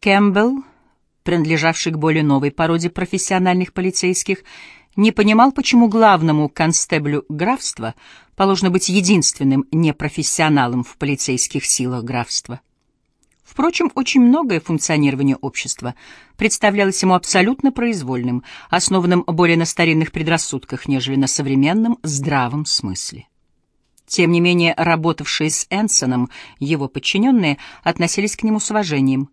Кэмпбелл, принадлежавший к более новой породе профессиональных полицейских, не понимал, почему главному констеблю графства положено быть единственным непрофессионалом в полицейских силах графства. Впрочем, очень многое функционирование общества представлялось ему абсолютно произвольным, основанным более на старинных предрассудках, нежели на современном здравом смысле. Тем не менее, работавшие с Энсоном его подчиненные относились к нему с уважением.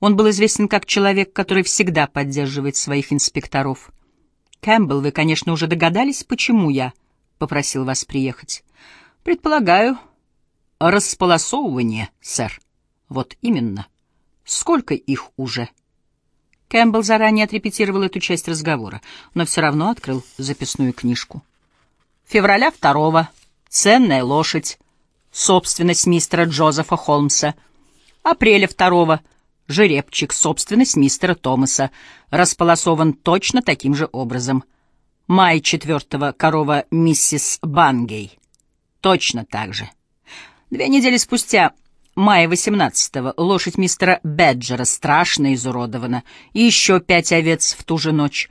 Он был известен как человек, который всегда поддерживает своих инспекторов. «Кэмпбелл, вы, конечно, уже догадались, почему я попросил вас приехать?» «Предполагаю, располосовывание, сэр». Вот именно. Сколько их уже? Кэмпбелл заранее отрепетировал эту часть разговора, но все равно открыл записную книжку. Февраля второго. Ценная лошадь. Собственность мистера Джозефа Холмса. Апреля второго. Жеребчик. Собственность мистера Томаса. Располосован точно таким же образом. Май четвертого. Корова миссис Бангей. Точно так же. Две недели спустя мая 18-го лошадь мистера Беджера страшно изуродована, и еще пять овец в ту же ночь.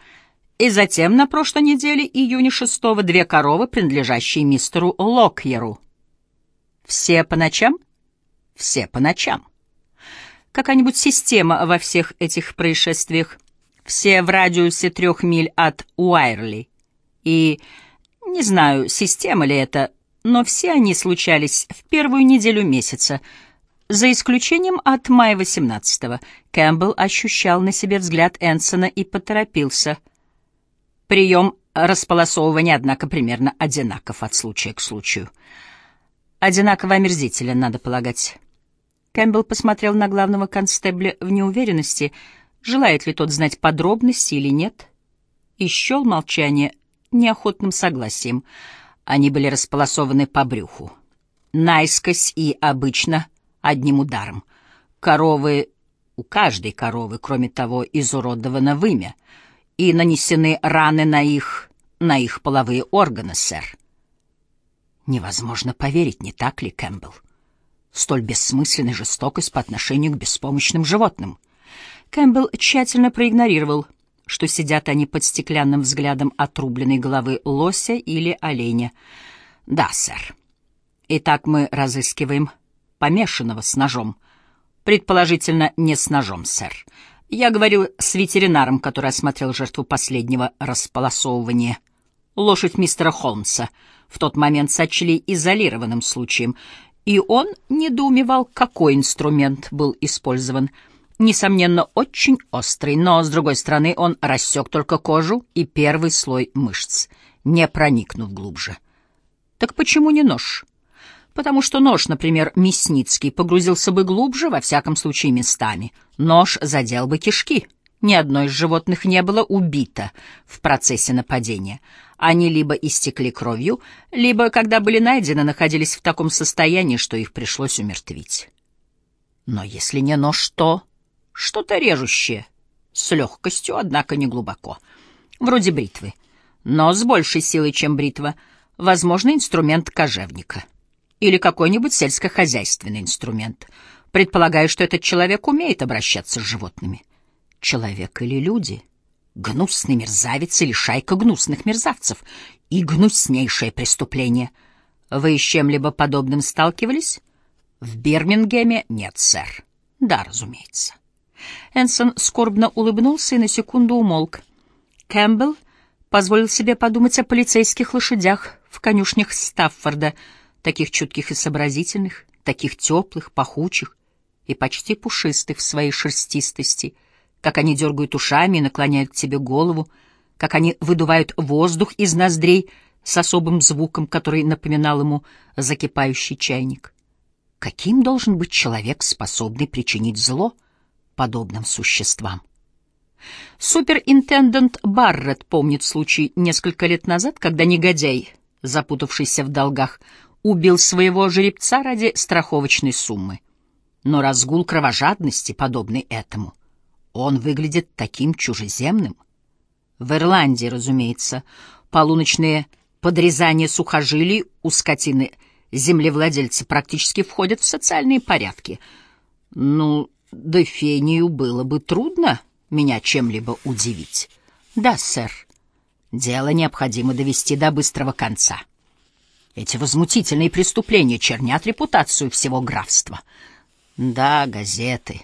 И затем на прошлой неделе, июня 6-го, две коровы, принадлежащие мистеру Локьеру. Все по ночам? Все по ночам. Какая-нибудь система во всех этих происшествиях? Все в радиусе трех миль от Уайрли. И, не знаю, система ли это, но все они случались в первую неделю месяца — за исключением от мая 18-го, Кэмпбелл ощущал на себе взгляд Энсона и поторопился. Прием располосовывания, однако, примерно одинаков от случая к случаю. Одинаково омерзителен, надо полагать. Кэмпбелл посмотрел на главного констебля в неуверенности, желает ли тот знать подробности или нет, и счел молчание неохотным согласием. Они были располосованы по брюху. Наискось и обычно одним ударом. Коровы, у каждой коровы, кроме того, изуродовано вымя, и нанесены раны на их, на их половые органы, сэр. Невозможно поверить, не так ли, Кэмпбелл? Столь бессмысленная жестокость по отношению к беспомощным животным. Кэмпбелл тщательно проигнорировал, что сидят они под стеклянным взглядом отрубленной головы лося или оленя. «Да, сэр. Итак, мы разыскиваем помешанного с ножом. Предположительно, не с ножом, сэр. Я говорил с ветеринаром, который осмотрел жертву последнего располосовывания. Лошадь мистера Холмса в тот момент сочли изолированным случаем, и он недоумевал, какой инструмент был использован. Несомненно, очень острый, но, с другой стороны, он рассек только кожу и первый слой мышц, не проникнув глубже. Так почему не нож? потому что нож, например, Мясницкий, погрузился бы глубже, во всяком случае местами. Нож задел бы кишки. Ни одно из животных не было убито в процессе нападения. Они либо истекли кровью, либо, когда были найдены, находились в таком состоянии, что их пришлось умертвить. Но если не нож, то что-то режущее, с легкостью, однако не глубоко, вроде бритвы, но с большей силой, чем бритва, возможно, инструмент кожевника — или какой-нибудь сельскохозяйственный инструмент. Предполагаю, что этот человек умеет обращаться с животными. Человек или люди? Гнусный мерзавец или шайка гнусных мерзавцев? И гнуснейшее преступление. Вы с чем-либо подобным сталкивались? В Бирмингеме нет, сэр. Да, разумеется. Энсон скорбно улыбнулся и на секунду умолк. Кэмпбелл позволил себе подумать о полицейских лошадях в конюшнях Стаффорда — таких чутких и сообразительных, таких теплых, пахучих и почти пушистых в своей шерстистости, как они дергают ушами и наклоняют к тебе голову, как они выдувают воздух из ноздрей с особым звуком, который напоминал ему закипающий чайник. Каким должен быть человек, способный причинить зло подобным существам? Суперинтендант Барретт помнит случай несколько лет назад, когда негодяй, запутавшийся в долгах, убил своего жеребца ради страховочной суммы. Но разгул кровожадности, подобный этому, он выглядит таким чужеземным. В Ирландии, разумеется, полуночные подрезания сухожилий у скотины землевладельцы практически входят в социальные порядки. Ну, Дефению было бы трудно меня чем-либо удивить. Да, сэр. Дело необходимо довести до быстрого конца. Эти возмутительные преступления чернят репутацию всего графства. Да, газеты.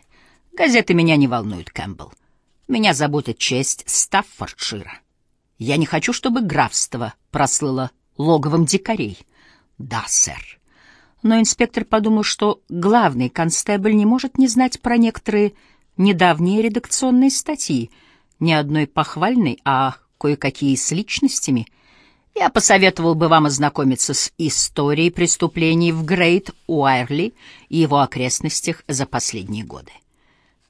Газеты меня не волнуют, Кэмпбелл. Меня заботит честь Стаффордшира. Я не хочу, чтобы графство прослыло логовом дикарей. Да, сэр. Но инспектор подумал, что главный констебль не может не знать про некоторые недавние редакционные статьи, ни одной похвальной, а кое-какие с личностями. Я посоветовал бы вам ознакомиться с историей преступлений в Грейт Уайрли и его окрестностях за последние годы.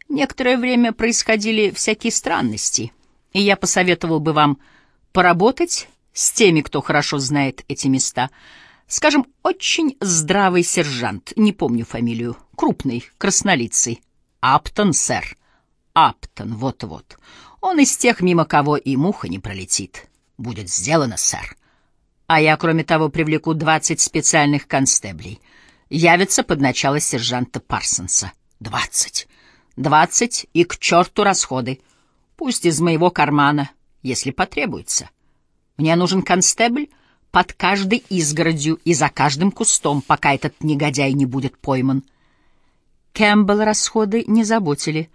Некоторое время происходили всякие странности, и я посоветовал бы вам поработать с теми, кто хорошо знает эти места. Скажем, очень здравый сержант, не помню фамилию, крупный, краснолицый. Аптон, сэр. Аптон, вот-вот. Он из тех, мимо кого и муха не пролетит. Будет сделано, сэр. А я, кроме того, привлеку двадцать специальных констеблей. Явятся под начало сержанта Парсонса. Двадцать. Двадцать и к черту расходы. Пусть из моего кармана, если потребуется. Мне нужен констебль под каждой изгородью и за каждым кустом, пока этот негодяй не будет пойман. Кэмпбелл расходы не заботили.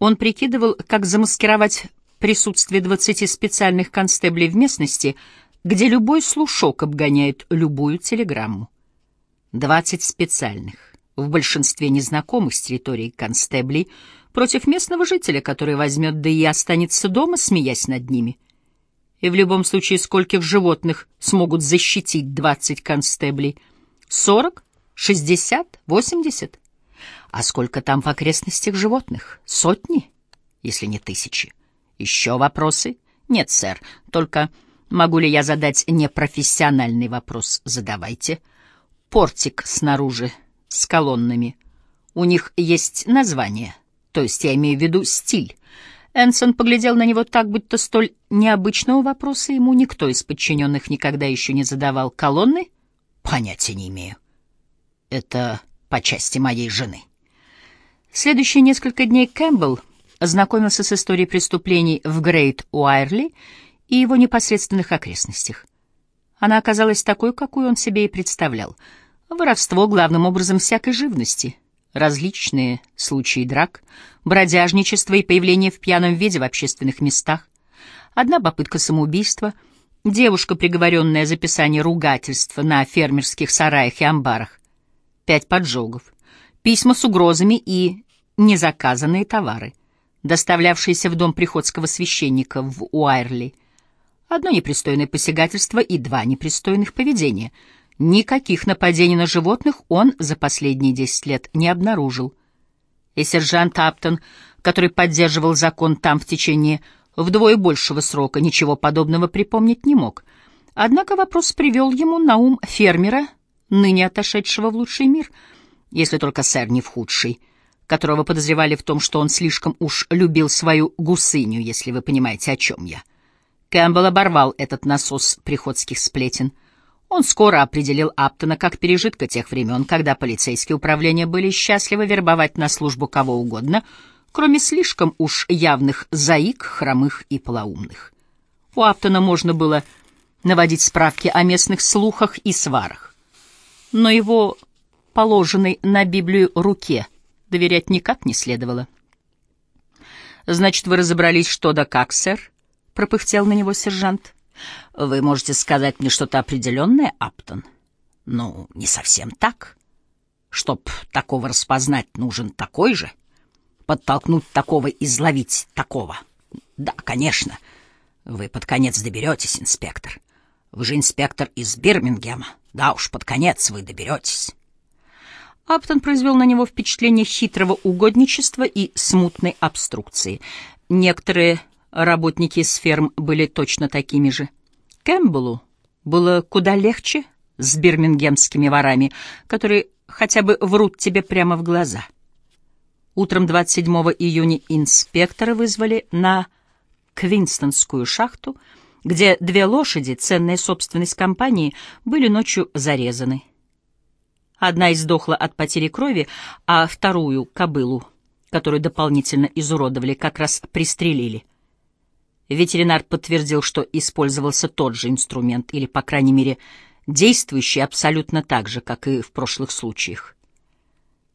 Он прикидывал, как замаскировать присутствие двадцати специальных констеблей в местности, где любой слушок обгоняет любую телеграмму. Двадцать специальных, в большинстве незнакомых с территории констеблей, против местного жителя, который возьмет да и останется дома, смеясь над ними. И в любом случае, скольких животных смогут защитить двадцать констеблей? Сорок? Шестьдесят? Восемьдесят? А сколько там в окрестностях животных? Сотни, если не тысячи. Еще вопросы? Нет, сэр. Только могу ли я задать непрофессиональный вопрос? Задавайте. Портик снаружи, с колоннами. У них есть название, то есть я имею в виду стиль. Энсон поглядел на него так, будто столь необычного вопроса ему никто из подчиненных никогда еще не задавал. Колонны? Понятия не имею. Это по части моей жены. Следующие несколько дней Кэмпбелл ознакомился с историей преступлений в Грейт Уайрли и его непосредственных окрестностях. Она оказалась такой, какую он себе и представлял. Воровство главным образом всякой живности, различные случаи драк, бродяжничество и появление в пьяном виде в общественных местах, одна попытка самоубийства, девушка, приговоренная за писание ругательства на фермерских сараях и амбарах, пять поджогов, письма с угрозами и незаказанные товары, доставлявшиеся в дом приходского священника в Уайрли. Одно непристойное посягательство и два непристойных поведения. Никаких нападений на животных он за последние десять лет не обнаружил. И сержант Аптон, который поддерживал закон там в течение вдвое большего срока, ничего подобного припомнить не мог. Однако вопрос привел ему на ум фермера, ныне отошедшего в лучший мир — если только сэр не в худший, которого подозревали в том, что он слишком уж любил свою гусыню, если вы понимаете, о чем я. Кэмпбелл оборвал этот насос приходских сплетен. Он скоро определил Аптона как пережитка тех времен, когда полицейские управления были счастливы вербовать на службу кого угодно, кроме слишком уж явных заик, хромых и полоумных. У Аптона можно было наводить справки о местных слухах и сварах. Но его положенной на Библию руке, доверять никак не следовало. «Значит, вы разобрались, что да как, сэр?» — пропыхтел на него сержант. «Вы можете сказать мне что-то определенное, Аптон?» «Ну, не совсем так. Чтоб такого распознать, нужен такой же. Подтолкнуть такого, изловить такого. Да, конечно. Вы под конец доберетесь, инспектор. Вы же инспектор из Бирмингема. Да уж, под конец вы доберетесь». Аптон произвел на него впечатление хитрого угодничества и смутной обструкции. Некоторые работники с ферм были точно такими же. Кэмпбеллу было куда легче с бирмингемскими ворами, которые хотя бы врут тебе прямо в глаза. Утром 27 июня инспектора вызвали на Квинстонскую шахту, где две лошади, ценная собственность компании, были ночью зарезаны. Одна издохла от потери крови, а вторую, кобылу, которую дополнительно изуродовали, как раз пристрелили. Ветеринар подтвердил, что использовался тот же инструмент, или, по крайней мере, действующий абсолютно так же, как и в прошлых случаях.